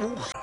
不。